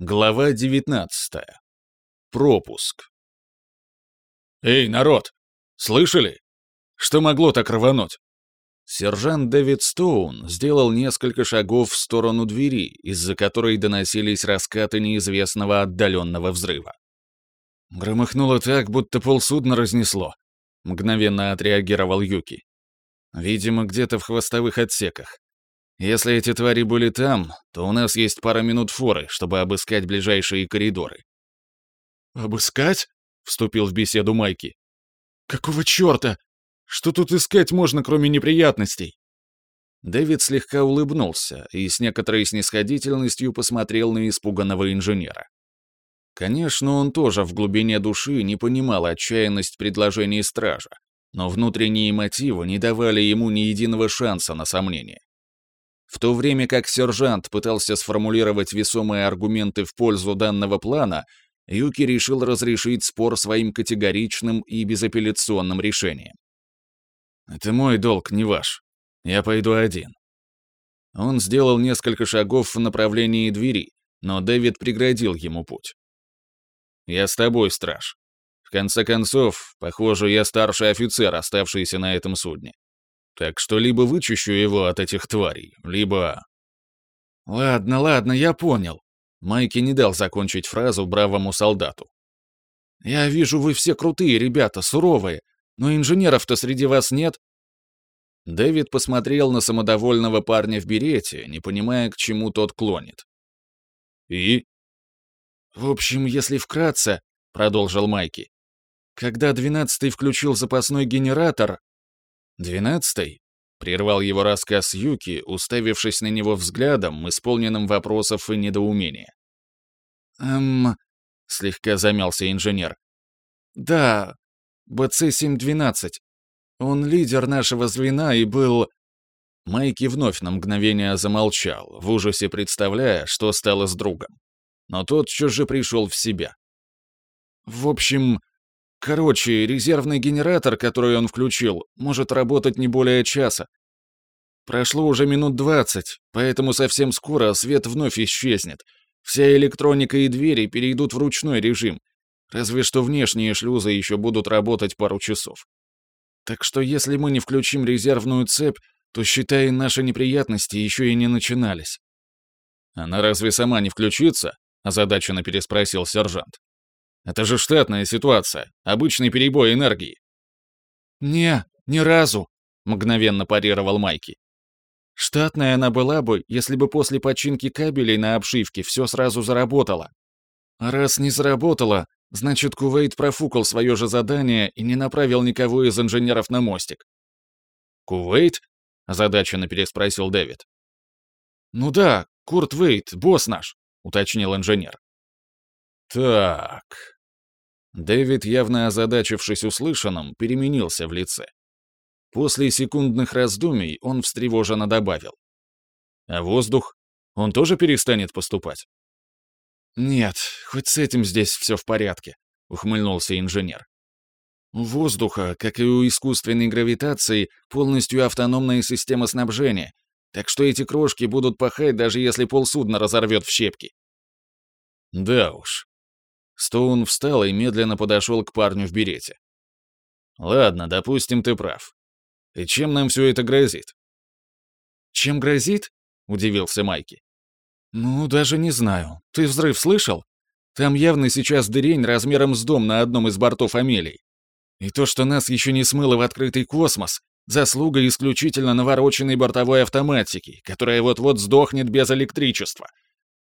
Глава 19. Пропуск. «Эй, народ! Слышали? Что могло так рвануть?» Сержант Дэвид Стоун сделал несколько шагов в сторону двери, из-за которой доносились раскаты неизвестного отдаленного взрыва. Громыхнуло так, будто полсудна разнесло. Мгновенно отреагировал Юки. Видимо, где-то в хвостовых отсеках. Если эти твари были там, то у нас есть пара минут форы, чтобы обыскать ближайшие коридоры. «Обыскать?» — вступил в беседу Майки. «Какого черта? Что тут искать можно, кроме неприятностей?» Дэвид слегка улыбнулся и с некоторой снисходительностью посмотрел на испуганного инженера. Конечно, он тоже в глубине души не понимал отчаянность предложений стража, но внутренние мотивы не давали ему ни единого шанса на сомнение. В то время как сержант пытался сформулировать весомые аргументы в пользу данного плана, Юки решил разрешить спор своим категоричным и безапелляционным решением. «Это мой долг, не ваш. Я пойду один». Он сделал несколько шагов в направлении двери, но Дэвид преградил ему путь. «Я с тобой, страж. В конце концов, похоже, я старший офицер, оставшийся на этом судне. Так что либо вычищу его от этих тварей, либо... Ладно, ладно, я понял. Майки не дал закончить фразу бравому солдату. Я вижу, вы все крутые ребята, суровые, но инженеров-то среди вас нет. Дэвид посмотрел на самодовольного парня в берете, не понимая, к чему тот клонит. «И?» «В общем, если вкратце», — продолжил Майки, «когда двенадцатый включил запасной генератор, «Двенадцатый?» — прервал его рассказ Юки, уставившись на него взглядом, исполненным вопросов и недоумения. «Эм...» — слегка замялся инженер. «Да, БЦ-712. Он лидер нашего звена и был...» Майки вновь на мгновение замолчал, в ужасе представляя, что стало с другом. Но тот что же пришел в себя. «В общем, Короче, резервный генератор, который он включил, может работать не более часа. Прошло уже минут двадцать, поэтому совсем скоро свет вновь исчезнет. Вся электроника и двери перейдут в ручной режим. Разве что внешние шлюзы еще будут работать пару часов. Так что если мы не включим резервную цепь, то, считай, наши неприятности еще и не начинались. «Она разве сама не включится?» — озадаченно переспросил сержант. Это же штатная ситуация, обычный перебой энергии. «Не, ни разу», — мгновенно парировал Майки. «Штатная она была бы, если бы после починки кабелей на обшивке все сразу заработало. А раз не заработало, значит, Кувейт профукал свое же задание и не направил никого из инженеров на мостик». «Кувейт?» — озадаченно переспросил Дэвид. «Ну да, Курт Вейт, босс наш», — уточнил инженер. «Так», Дэвид, явно озадачившись услышанным, переменился в лице. После секундных раздумий он встревоженно добавил. «А воздух? Он тоже перестанет поступать?» «Нет, хоть с этим здесь все в порядке», — ухмыльнулся инженер. «У воздуха, как и у искусственной гравитации, полностью автономная система снабжения, так что эти крошки будут пахать, даже если полсудна разорвет в щепки». «Да уж», Стоун встал и медленно подошел к парню в берете. «Ладно, допустим, ты прав. И чем нам все это грозит?» «Чем грозит?» — удивился Майки. «Ну, даже не знаю. Ты взрыв слышал? Там явно сейчас дырень размером с дом на одном из бортов Амелий. И то, что нас еще не смыло в открытый космос, заслуга исключительно навороченной бортовой автоматики, которая вот-вот сдохнет без электричества.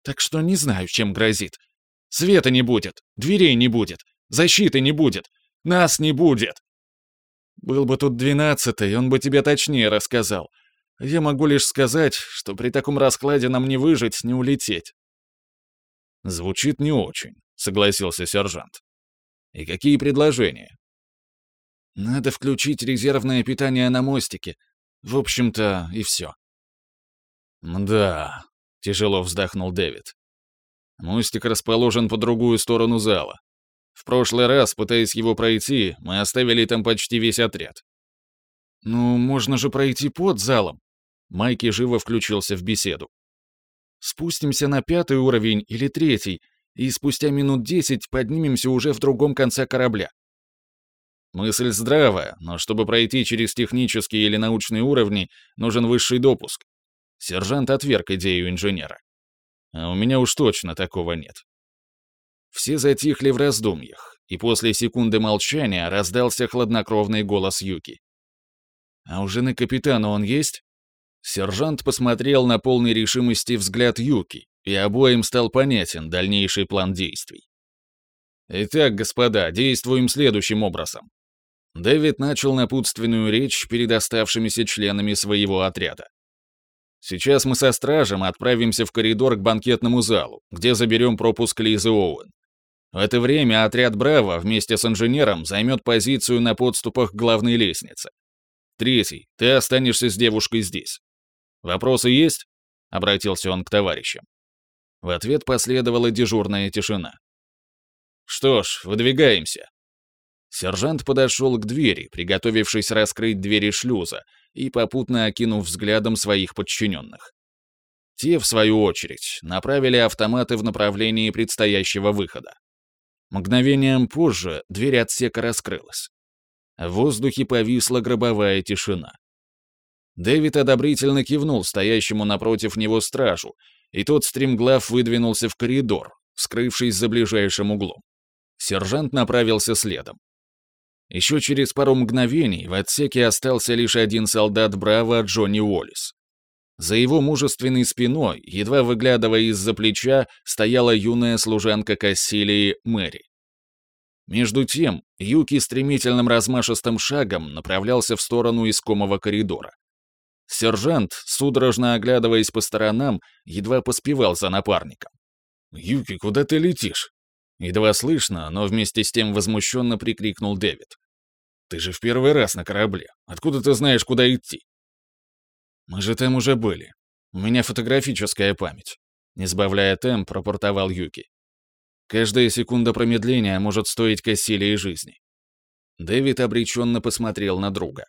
Так что не знаю, чем грозит. Света не будет, дверей не будет, защиты не будет, нас не будет. Был бы тут двенадцатый, он бы тебе точнее рассказал. Я могу лишь сказать, что при таком раскладе нам не выжить, не улететь. Звучит не очень, согласился сержант. И какие предложения? Надо включить резервное питание на мостике. В общем-то, и все. «Да», — тяжело вздохнул Дэвид. Мостик расположен по другую сторону зала. В прошлый раз, пытаясь его пройти, мы оставили там почти весь отряд. «Ну, можно же пройти под залом». Майки живо включился в беседу. Спустимся на пятый уровень или третий, и спустя минут десять поднимемся уже в другом конце корабля. Мысль здравая, но чтобы пройти через технические или научные уровни, нужен высший допуск. Сержант отверг идею инженера. А у меня уж точно такого нет. Все затихли в раздумьях, и после секунды молчания раздался хладнокровный голос Юки. «А у жены капитана он есть?» Сержант посмотрел на полный решимости взгляд Юки, и обоим стал понятен дальнейший план действий. «Итак, господа, действуем следующим образом». Дэвид начал напутственную речь перед оставшимися членами своего отряда. «Сейчас мы со стражем отправимся в коридор к банкетному залу, где заберем пропуск Лизы Оуэн. В это время отряд «Браво» вместе с инженером займет позицию на подступах к главной лестнице. Третий, ты останешься с девушкой здесь. Вопросы есть?» — обратился он к товарищам. В ответ последовала дежурная тишина. «Что ж, выдвигаемся». Сержант подошел к двери, приготовившись раскрыть двери шлюза и попутно окинув взглядом своих подчиненных. Те, в свою очередь, направили автоматы в направлении предстоящего выхода. Мгновением позже дверь отсека раскрылась. В воздухе повисла гробовая тишина. Дэвид одобрительно кивнул стоящему напротив него стражу, и тот стремглав выдвинулся в коридор, скрывшись за ближайшим углом. Сержант направился следом. Еще через пару мгновений в отсеке остался лишь один солдат Браво Джонни Уоллес. За его мужественной спиной, едва выглядывая из-за плеча, стояла юная служанка Кассилии Мэри. Между тем, Юки стремительным размашистым шагом направлялся в сторону искомого коридора. Сержант, судорожно оглядываясь по сторонам, едва поспевал за напарником. «Юки, куда ты летишь?» Едва слышно, но вместе с тем возмущенно прикрикнул Дэвид. «Ты же в первый раз на корабле. Откуда ты знаешь, куда идти?» «Мы же там уже были. У меня фотографическая память», — не сбавляя темп, пропортовал Юки. «Каждая секунда промедления может стоить Кассилии жизни». Дэвид обреченно посмотрел на друга.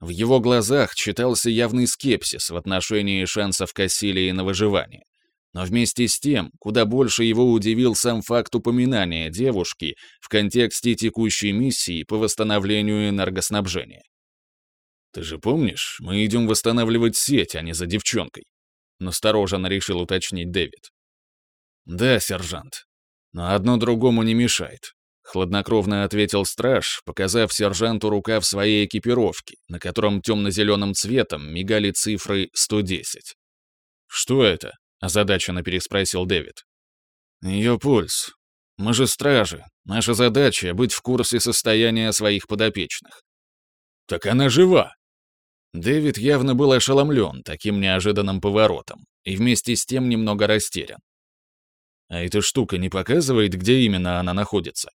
В его глазах читался явный скепсис в отношении шансов Кассилии на выживание. Но вместе с тем, куда больше его удивил сам факт упоминания девушки в контексте текущей миссии по восстановлению энергоснабжения. «Ты же помнишь, мы идем восстанавливать сеть, а не за девчонкой», — настороженно решил уточнить Дэвид. «Да, сержант. Но одно другому не мешает», — хладнокровно ответил страж, показав сержанту рукав своей экипировки, на котором темно-зеленым цветом мигали цифры 110. «Что это?» — озадаченно переспросил Дэвид. «Ее пульс. Мы же стражи. Наша задача — быть в курсе состояния своих подопечных». «Так она жива!» Дэвид явно был ошеломлен таким неожиданным поворотом и вместе с тем немного растерян. А эта штука не показывает, где именно она находится?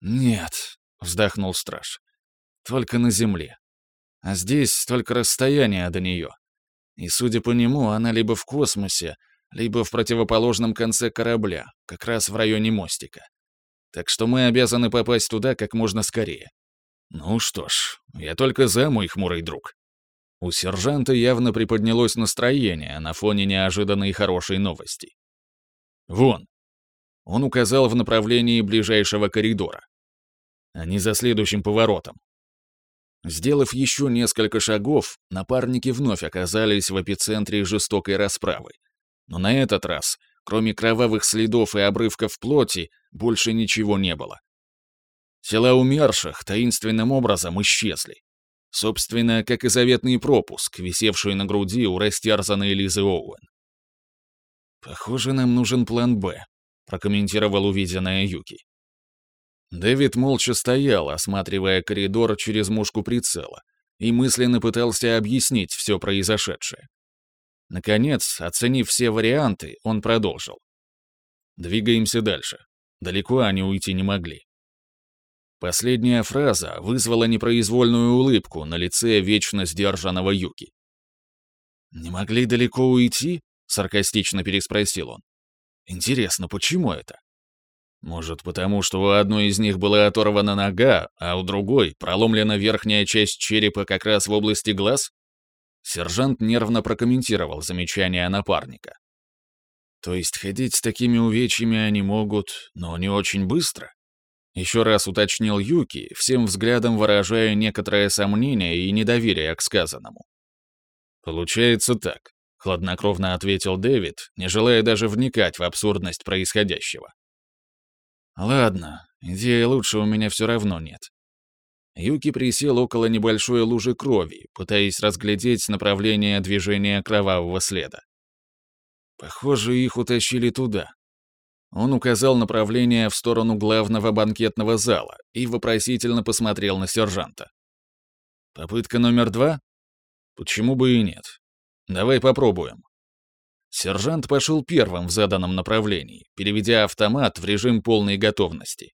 «Нет», — вздохнул страж, — «только на земле. А здесь только расстояние до нее. И, судя по нему, она либо в космосе, либо в противоположном конце корабля, как раз в районе мостика. Так что мы обязаны попасть туда как можно скорее. Ну что ж, я только за, мой хмурый друг. У сержанта явно приподнялось настроение на фоне неожиданной хорошей новости. Вон. Он указал в направлении ближайшего коридора. Они за следующим поворотом. Сделав еще несколько шагов, напарники вновь оказались в эпицентре жестокой расправы. Но на этот раз, кроме кровавых следов и обрывков плоти, больше ничего не было. Тела умерших таинственным образом исчезли. Собственно, как и заветный пропуск, висевший на груди у растерзанной Лизы Оуэн. «Похоже, нам нужен план «Б», — прокомментировал увиденное Юки. Дэвид молча стоял, осматривая коридор через мушку прицела, и мысленно пытался объяснить все произошедшее. Наконец, оценив все варианты, он продолжил. «Двигаемся дальше. Далеко они уйти не могли. Последняя фраза вызвала непроизвольную улыбку на лице вечно сдержанного Юки. «Не могли далеко уйти?» — саркастично переспросил он. «Интересно, почему это?» «Может, потому что у одной из них была оторвана нога, а у другой проломлена верхняя часть черепа как раз в области глаз?» Сержант нервно прокомментировал замечание напарника. То есть ходить с такими увечьями они могут, но не очень быстро? Еще раз уточнил Юки, всем взглядом выражая некоторое сомнение и недоверие к сказанному. «Получается так», — хладнокровно ответил Дэвид, не желая даже вникать в абсурдность происходящего. «Ладно, идеи лучше у меня все равно нет». Юки присел около небольшой лужи крови, пытаясь разглядеть направление движения кровавого следа. Похоже, их утащили туда. Он указал направление в сторону главного банкетного зала и вопросительно посмотрел на сержанта. «Попытка номер два? Почему бы и нет? Давай попробуем». Сержант пошел первым в заданном направлении, переведя автомат в режим полной готовности.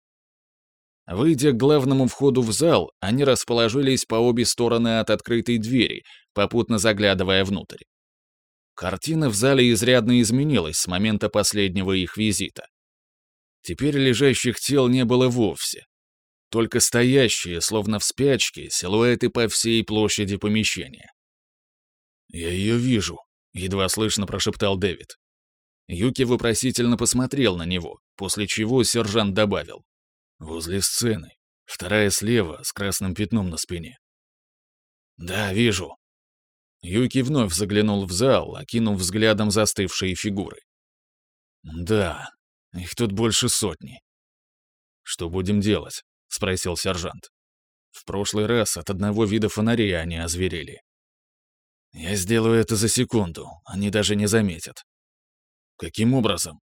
Выйдя к главному входу в зал, они расположились по обе стороны от открытой двери, попутно заглядывая внутрь. Картина в зале изрядно изменилась с момента последнего их визита. Теперь лежащих тел не было вовсе. Только стоящие, словно в спячке, силуэты по всей площади помещения. «Я ее вижу», — едва слышно прошептал Дэвид. Юки вопросительно посмотрел на него, после чего сержант добавил. «Возле сцены. Вторая слева, с красным пятном на спине». «Да, вижу», Юки вновь заглянул в зал, окинув взглядом застывшие фигуры. «Да, их тут больше сотни». «Что будем делать?» — спросил сержант. «В прошлый раз от одного вида фонарей они озверели». «Я сделаю это за секунду, они даже не заметят». «Каким образом?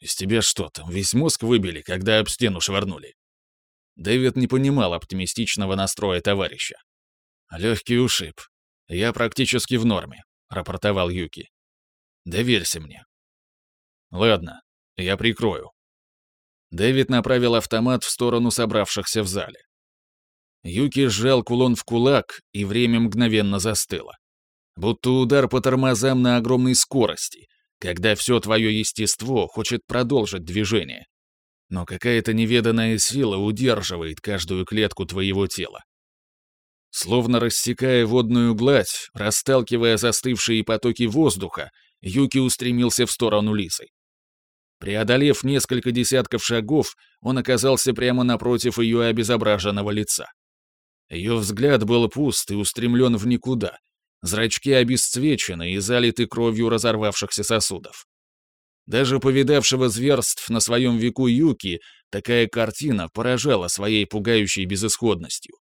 Из тебя что там, весь мозг выбили, когда об стену швырнули?» Дэвид не понимал оптимистичного настроя товарища. «Легкий ушиб. «Я практически в норме», — рапортовал Юки. «Доверься мне». «Ладно, я прикрою». Дэвид направил автомат в сторону собравшихся в зале. Юки сжал кулон в кулак, и время мгновенно застыло. Будто удар по тормозам на огромной скорости, когда все твое естество хочет продолжить движение. Но какая-то неведанная сила удерживает каждую клетку твоего тела. Словно рассекая водную гладь, расталкивая застывшие потоки воздуха, Юки устремился в сторону Лисы. Преодолев несколько десятков шагов, он оказался прямо напротив ее обезображенного лица. Ее взгляд был пуст и устремлен в никуда. Зрачки обесцвечены и залиты кровью разорвавшихся сосудов. Даже повидавшего зверств на своем веку Юки такая картина поражала своей пугающей безысходностью.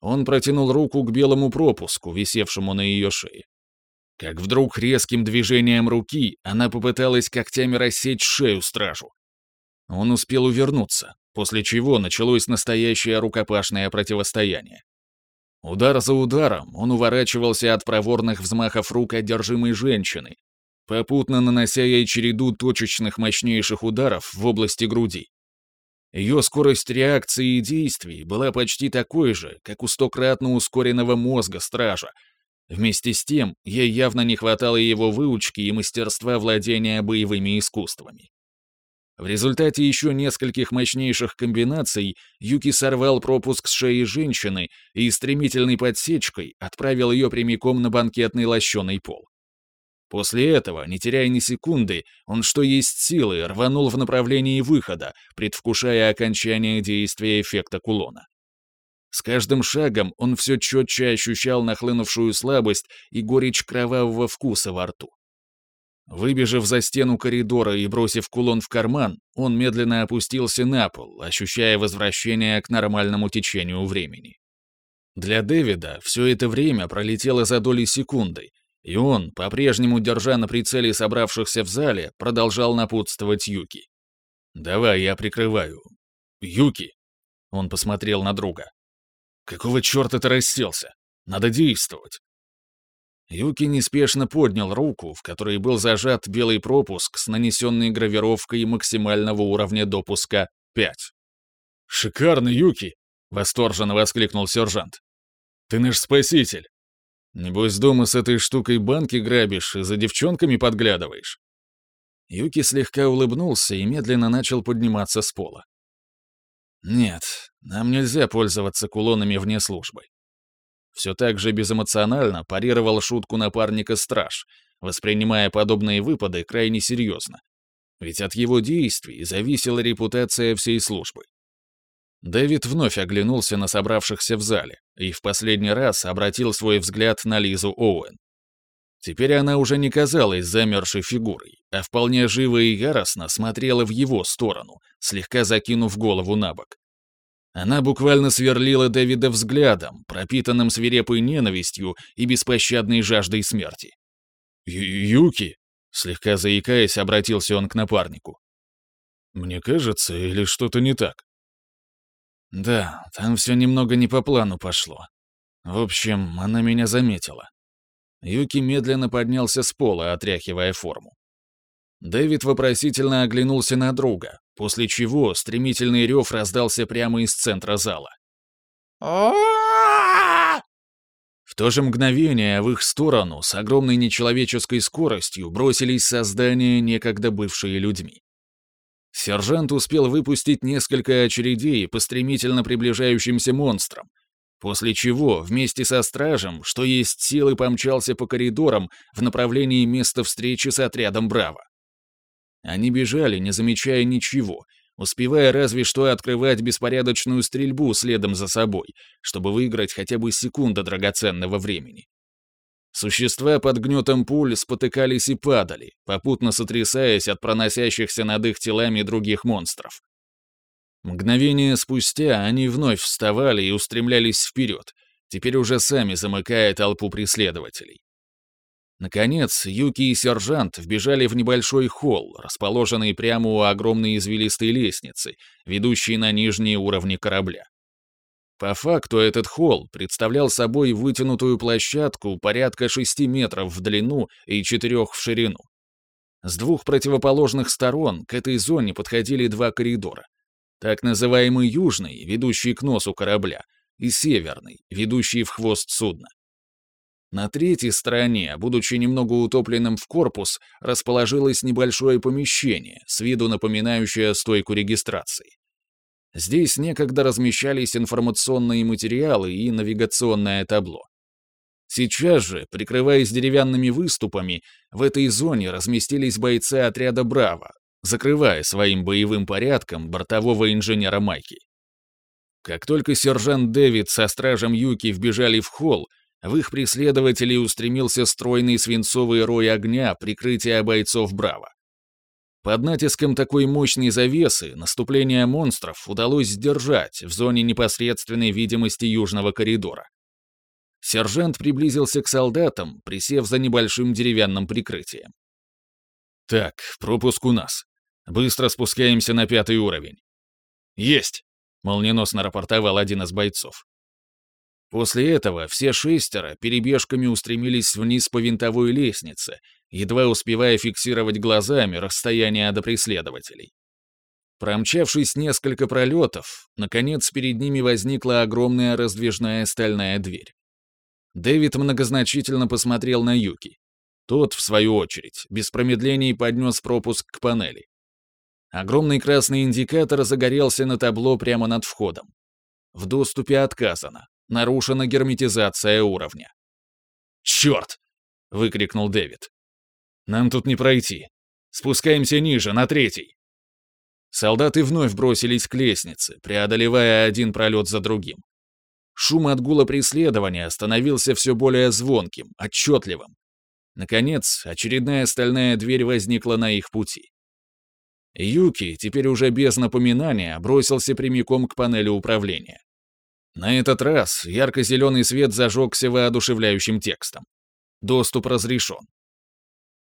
Он протянул руку к белому пропуску, висевшему на ее шее. Как вдруг резким движением руки она попыталась когтями рассечь шею стражу. Он успел увернуться, после чего началось настоящее рукопашное противостояние. Удар за ударом он уворачивался от проворных взмахов рук одержимой женщины, попутно нанося ей череду точечных мощнейших ударов в области груди. Ее скорость реакции и действий была почти такой же, как у стократно ускоренного мозга стража. Вместе с тем, ей явно не хватало его выучки и мастерства владения боевыми искусствами. В результате еще нескольких мощнейших комбинаций Юки сорвал пропуск с шеи женщины и стремительной подсечкой отправил ее прямиком на банкетный лощеный пол. После этого, не теряя ни секунды, он что есть силы рванул в направлении выхода, предвкушая окончание действия эффекта кулона. С каждым шагом он все четче ощущал нахлынувшую слабость и горечь кровавого вкуса во рту. Выбежав за стену коридора и бросив кулон в карман, он медленно опустился на пол, ощущая возвращение к нормальному течению времени. Для Дэвида все это время пролетело за доли секунды, и он, по-прежнему держа на прицеле собравшихся в зале, продолжал напутствовать Юки. «Давай, я прикрываю. Юки!» Он посмотрел на друга. «Какого черта ты расселся? Надо действовать!» Юки неспешно поднял руку, в которой был зажат белый пропуск с нанесенной гравировкой максимального уровня допуска 5. «Шикарно, Юки!» — восторженно воскликнул сержант. «Ты наш спаситель! Небось, дома с этой штукой банки грабишь и за девчонками подглядываешь?» Юки слегка улыбнулся и медленно начал подниматься с пола. «Нет, нам нельзя пользоваться кулонами вне службы». Все так же безэмоционально парировал шутку напарника страж, воспринимая подобные выпады крайне серьезно. Ведь от его действий зависела репутация всей службы. Дэвид вновь оглянулся на собравшихся в зале и в последний раз обратил свой взгляд на Лизу Оуэн. Теперь она уже не казалась замерзшей фигурой, а вполне живо и яростно смотрела в его сторону, слегка закинув голову на бок. Она буквально сверлила Дэвида взглядом, пропитанным свирепой ненавистью и беспощадной жаждой смерти. «Юки!» — слегка заикаясь, обратился он к напарнику. «Мне кажется, или что-то не так?» «Да, там все немного не по плану пошло. В общем, она меня заметила». Юки медленно поднялся с пола, отряхивая форму. Дэвид вопросительно оглянулся на друга, после чего стремительный рев раздался прямо из центра зала. В то же мгновение в их сторону с огромной нечеловеческой скоростью бросились создания, некогда бывшие людьми. Сержант успел выпустить несколько очередей по стремительно приближающимся монстрам, после чего вместе со стражем, что есть силы, помчался по коридорам в направлении места встречи с отрядом «Браво». Они бежали, не замечая ничего, успевая разве что открывать беспорядочную стрельбу следом за собой, чтобы выиграть хотя бы секунду драгоценного времени. Существа под гнетом пуль спотыкались и падали, попутно сотрясаясь от проносящихся над их телами других монстров. Мгновение спустя они вновь вставали и устремлялись вперед, теперь уже сами замыкая толпу преследователей. Наконец, Юки и сержант вбежали в небольшой холл, расположенный прямо у огромной извилистой лестницы, ведущей на нижние уровни корабля. По факту этот холл представлял собой вытянутую площадку порядка 6 метров в длину и 4 в ширину. С двух противоположных сторон к этой зоне подходили два коридора. Так называемый южный, ведущий к носу корабля, и северный, ведущий в хвост судна. На третьей стороне, будучи немного утопленным в корпус, расположилось небольшое помещение, с виду напоминающее стойку регистрации. Здесь некогда размещались информационные материалы и навигационное табло. Сейчас же, прикрываясь деревянными выступами, в этой зоне разместились бойцы отряда «Браво», закрывая своим боевым порядком бортового инженера Майки. Как только сержант Дэвид со стражем Юки вбежали в холл, в их преследователей устремился стройный свинцовый рой огня прикрытия бойцов Браво. Под натиском такой мощной завесы наступление монстров удалось сдержать в зоне непосредственной видимости южного коридора. Сержант приблизился к солдатам, присев за небольшим деревянным прикрытием. «Так, пропуск у нас. Быстро спускаемся на пятый уровень». «Есть!» — молниеносно рапортовал один из бойцов. После этого все шестеро перебежками устремились вниз по винтовой лестнице, едва успевая фиксировать глазами расстояние до преследователей. Промчавшись несколько пролетов, наконец перед ними возникла огромная раздвижная стальная дверь. Дэвид многозначительно посмотрел на Юки. Тот, в свою очередь, без промедлений поднес пропуск к панели. Огромный красный индикатор загорелся на табло прямо над входом. В доступе отказано. Нарушена герметизация уровня. «Черт!» — выкрикнул Дэвид. «Нам тут не пройти. Спускаемся ниже, на третий». Солдаты вновь бросились к лестнице, преодолевая один пролет за другим. Шум от гула преследования становился все более звонким, отчетливым. Наконец, очередная стальная дверь возникла на их пути. Юки, теперь уже без напоминания, бросился прямиком к панели управления. На этот раз ярко-зеленый свет зажегся воодушевляющим текстом. Доступ разрешен.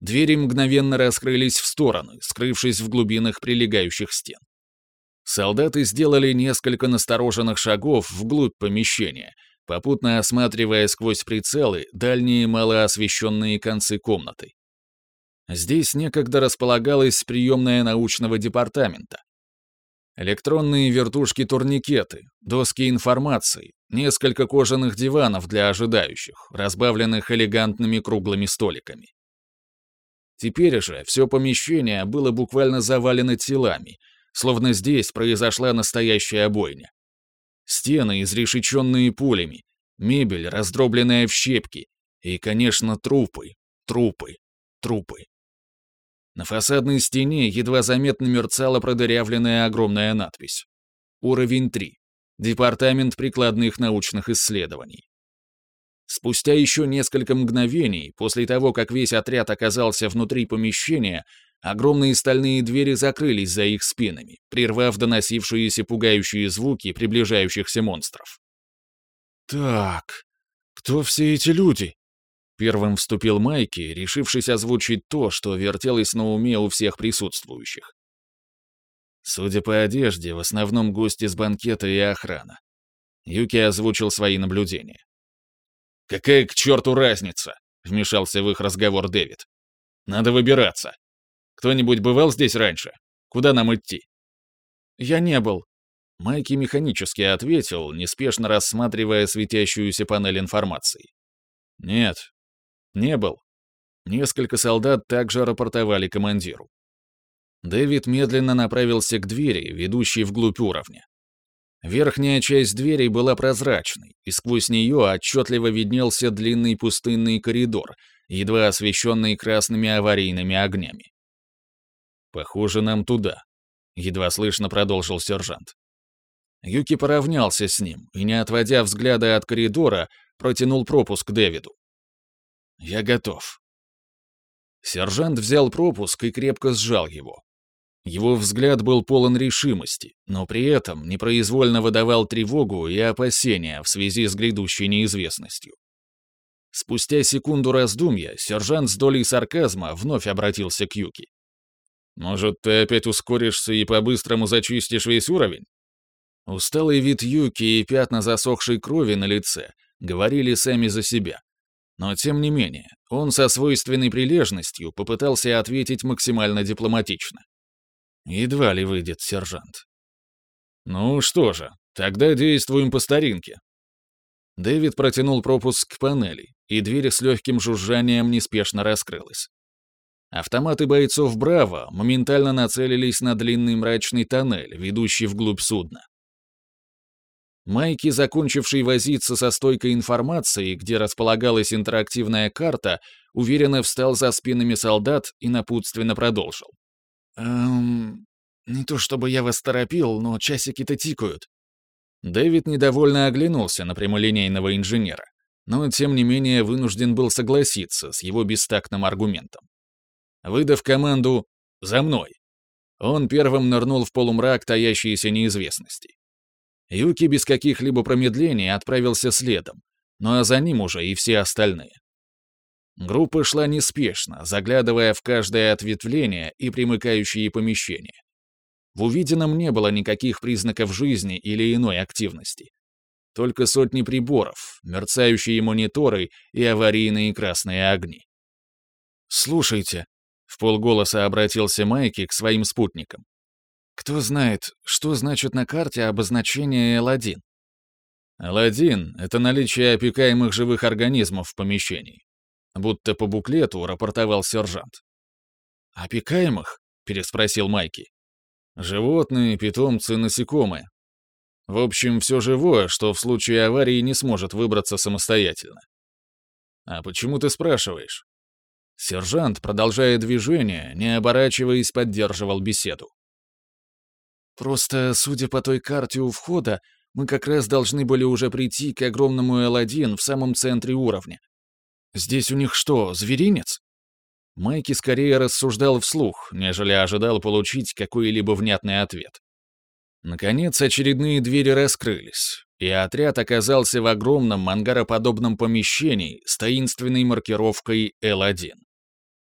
Двери мгновенно раскрылись в стороны, скрывшись в глубинах прилегающих стен. Солдаты сделали несколько настороженных шагов вглубь помещения, попутно осматривая сквозь прицелы дальние малоосвещенные концы комнаты. Здесь некогда располагалась приемная научного департамента, Электронные вертушки-турникеты, доски информации, несколько кожаных диванов для ожидающих, разбавленных элегантными круглыми столиками. Теперь же все помещение было буквально завалено телами, словно здесь произошла настоящая бойня. Стены, изрешеченные пулями, мебель, раздробленная в щепки, и, конечно, трупы, трупы, трупы. На фасадной стене едва заметно мерцала продырявленная огромная надпись. Уровень 3. Департамент прикладных научных исследований. Спустя еще несколько мгновений, после того, как весь отряд оказался внутри помещения, огромные стальные двери закрылись за их спинами, прервав доносившиеся пугающие звуки приближающихся монстров. «Так, кто все эти люди?» Первым вступил Майки, решившись озвучить то, что вертелось на уме у всех присутствующих. Судя по одежде, в основном гости с банкета и охрана. Юки озвучил свои наблюдения. «Какая к черту разница?» — вмешался в их разговор Дэвид. «Надо выбираться. Кто-нибудь бывал здесь раньше? Куда нам идти?» «Я не был». Майки механически ответил, неспешно рассматривая светящуюся панель информации. «Нет, не был». Несколько солдат также рапортовали командиру. Дэвид медленно направился к двери, ведущей вглубь уровня. Верхняя часть двери была прозрачной, и сквозь нее отчетливо виднелся длинный пустынный коридор, едва освещенный красными аварийными огнями. «Похоже, нам туда», — едва слышно продолжил сержант. Юки поравнялся с ним и, не отводя взгляда от коридора, протянул пропуск Дэвиду. «Я готов». Сержант взял пропуск и крепко сжал его. Его взгляд был полон решимости, но при этом непроизвольно выдавал тревогу и опасения в связи с грядущей неизвестностью. Спустя секунду раздумья сержант с долей сарказма вновь обратился к Юки. «Может, ты опять ускоришься и по-быстрому зачистишь весь уровень?» Усталый вид Юки и пятна засохшей крови на лице говорили сами за себя. Но, тем не менее, он со свойственной прилежностью попытался ответить максимально дипломатично. Едва ли выйдет сержант. Ну что же, тогда действуем по старинке. Дэвид протянул пропуск к панели, и дверь с легким жужжанием неспешно раскрылась. Автоматы бойцов «Браво» моментально нацелились на длинный мрачный тоннель, ведущий вглубь судна. Майки, закончивший возиться со стойкой информации, где располагалась интерактивная карта, уверенно встал за спинами солдат и напутственно продолжил. «Эм... Не то чтобы я вас торопил, но часики-то тикают». Дэвид недовольно оглянулся на прямолинейного инженера, но, тем не менее, вынужден был согласиться с его бестактным аргументом. Выдав команду «За мной!», он первым нырнул в полумрак таящейся неизвестности. Юки без каких-либо промедлений отправился следом, ну а за ним уже и все остальные. Группа шла неспешно, заглядывая в каждое ответвление и примыкающие помещения. В увиденном не было никаких признаков жизни или иной активности. Только сотни приборов, мерцающие мониторы и аварийные красные огни. «Слушайте», — в полголоса обратился Майки к своим спутникам. «Кто знает, что значит на карте обозначение L1?» L1 — это наличие опекаемых живых организмов в помещении будто по буклету рапортовал сержант. «Опекаемых?» — переспросил Майки. «Животные, питомцы, насекомые. В общем, все живое, что в случае аварии не сможет выбраться самостоятельно». «А почему ты спрашиваешь?» Сержант, продолжая движение, не оборачиваясь, поддерживал беседу. «Просто, судя по той карте у входа, мы как раз должны были уже прийти к огромному L1 в самом центре уровня. Здесь у них что, зверинец? Майки скорее рассуждал вслух, нежели ожидал получить какой-либо внятный ответ. Наконец, очередные двери раскрылись, и отряд оказался в огромном ангароподобном помещении с таинственной маркировкой L1.